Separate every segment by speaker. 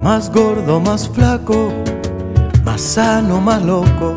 Speaker 1: Más gordo, más flaco, más sano, más loco.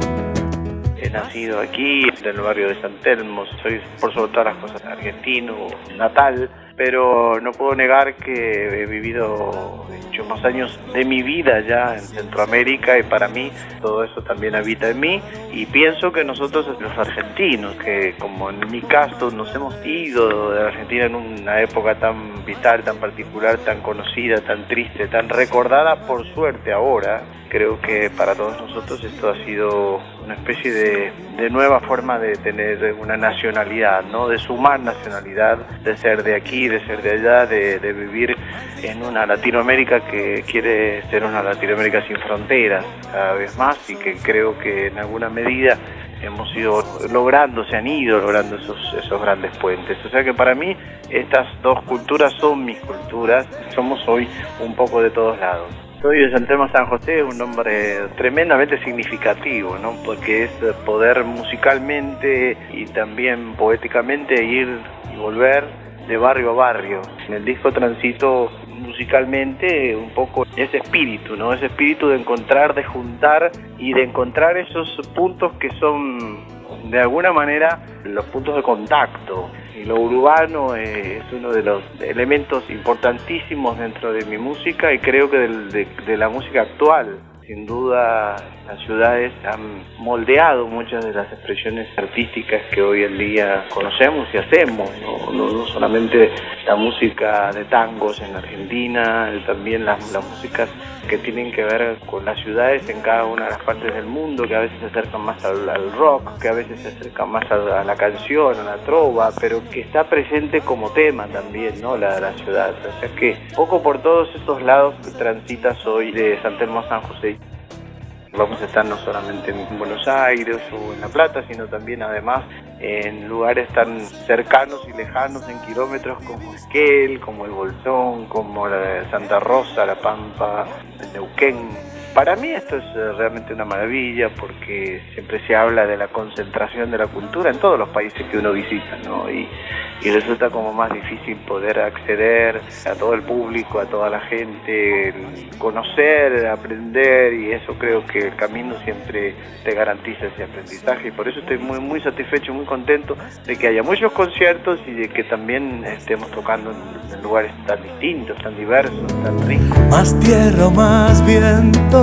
Speaker 2: He nacido aquí, en el barrio de San Telmo, soy por sobre todas las cosas argentino, natal, pero no puedo negar que he vivido muchos años de mi vida ya en Centroamérica y para mí todo eso también habita en mí y pienso que nosotros los argentinos, que como en mi caso nos hemos ido de Argentina en una época tan vital, tan particular, tan conocida, tan triste, tan recordada por suerte ahora, creo que para todos nosotros esto ha sido una especie de, de, nueva forma de tener una nacionalidad, ¿no? de sumar nacionalidad, de ser de aquí, de ser de allá, de, de vivir en una Latinoamérica que quiere ser una Latinoamérica sin fronteras cada vez más y que creo que en alguna medida hemos ido logrando, se han ido logrando esos, esos grandes puentes. O sea que para mí estas dos culturas son mis culturas, somos hoy un poco de todos lados. Soy de San Telmo San José, un nombre tremendamente significativo, ¿no? porque es poder musicalmente y también poéticamente ir y volver de barrio a barrio. En el disco transito musicalmente un poco ese espíritu, ¿no? Ese espíritu de encontrar, de juntar y de encontrar esos puntos que son de alguna manera los puntos de contacto. Y lo urbano es uno de los elementos importantísimos dentro de mi música y creo que de, de la música actual. Sin duda las ciudades han moldeado muchas de las expresiones artísticas que hoy en día conocemos y hacemos, no, no, solamente la música de tangos en Argentina, también las, las músicas que tienen que ver con las ciudades en cada una de las partes del mundo, que a veces se acercan más al, rock, que a veces se acercan más a, la canción, a la trova, pero que está presente como tema también, ¿no? La, la ciudad. O sea que poco por todos estos lados transitas hoy de San Telmo San José. Vamos a estar no solamente en Buenos Aires o en La Plata, sino también además en lugares tan cercanos y lejanos en kilómetros como Esquel, como El Bolsón, como Santa Rosa, La Pampa, Neuquén. Para mí esto es eh, realmente una maravilla porque siempre se habla de la concentración de la cultura en todos los países que uno visita, ¿no? Y, resulta como más difícil poder acceder a todo el público, a toda la gente, conocer, aprender y eso creo que el camino siempre te garantiza ese aprendizaje y por eso estoy muy muy satisfecho, muy contento de que haya muchos conciertos y de que también estemos tocando en, lugares tan distintos, tan diversos, tan ricos.
Speaker 1: Más tierra, más viento